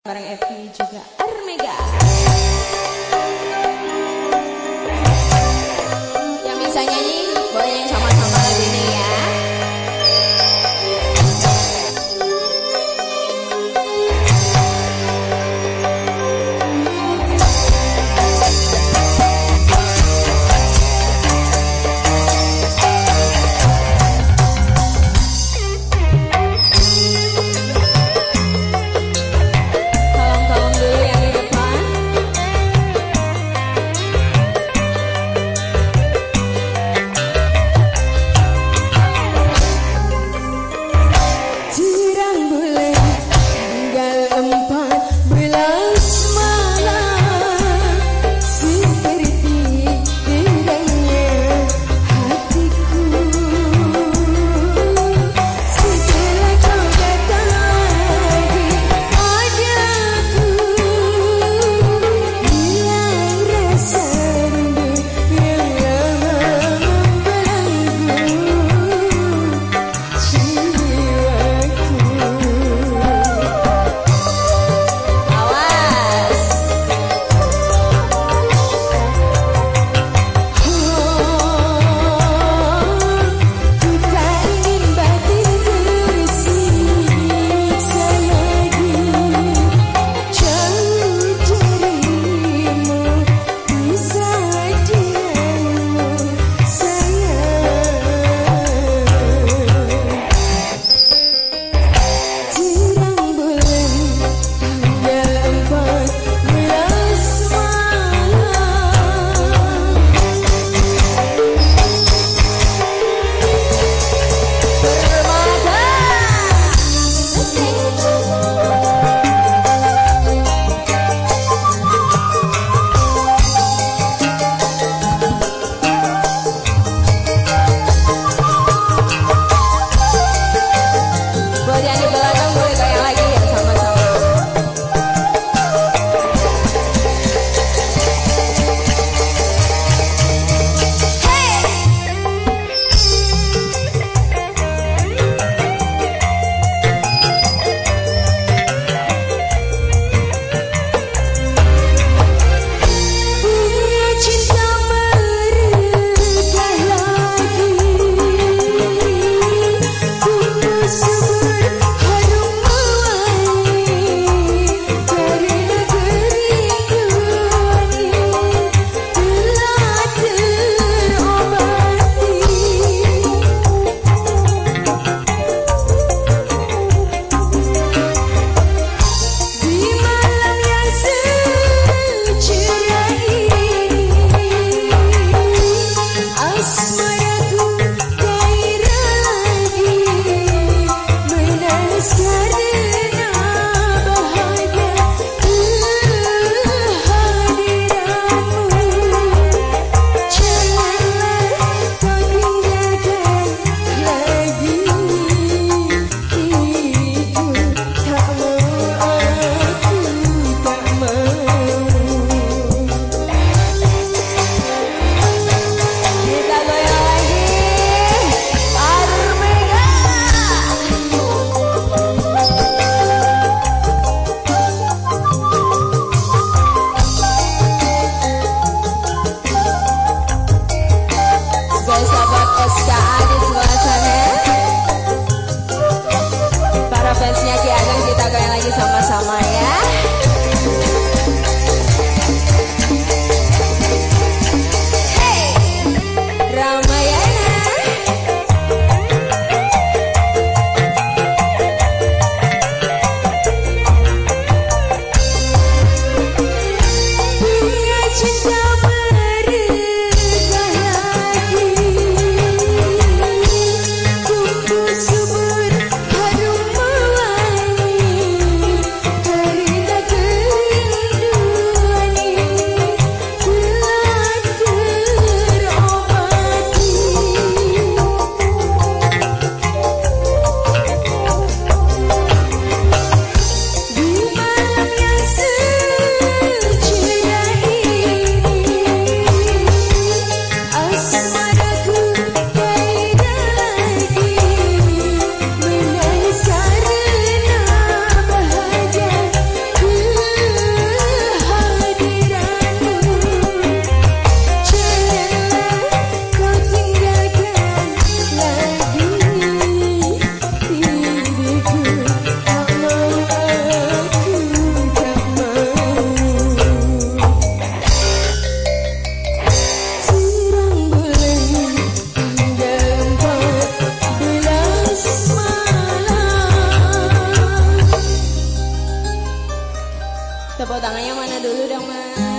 bareng Evi juga Armega. Yang bisa nyanyi boleh over us side. Tangannya mana dulu dong mas